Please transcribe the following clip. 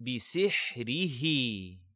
بسحره.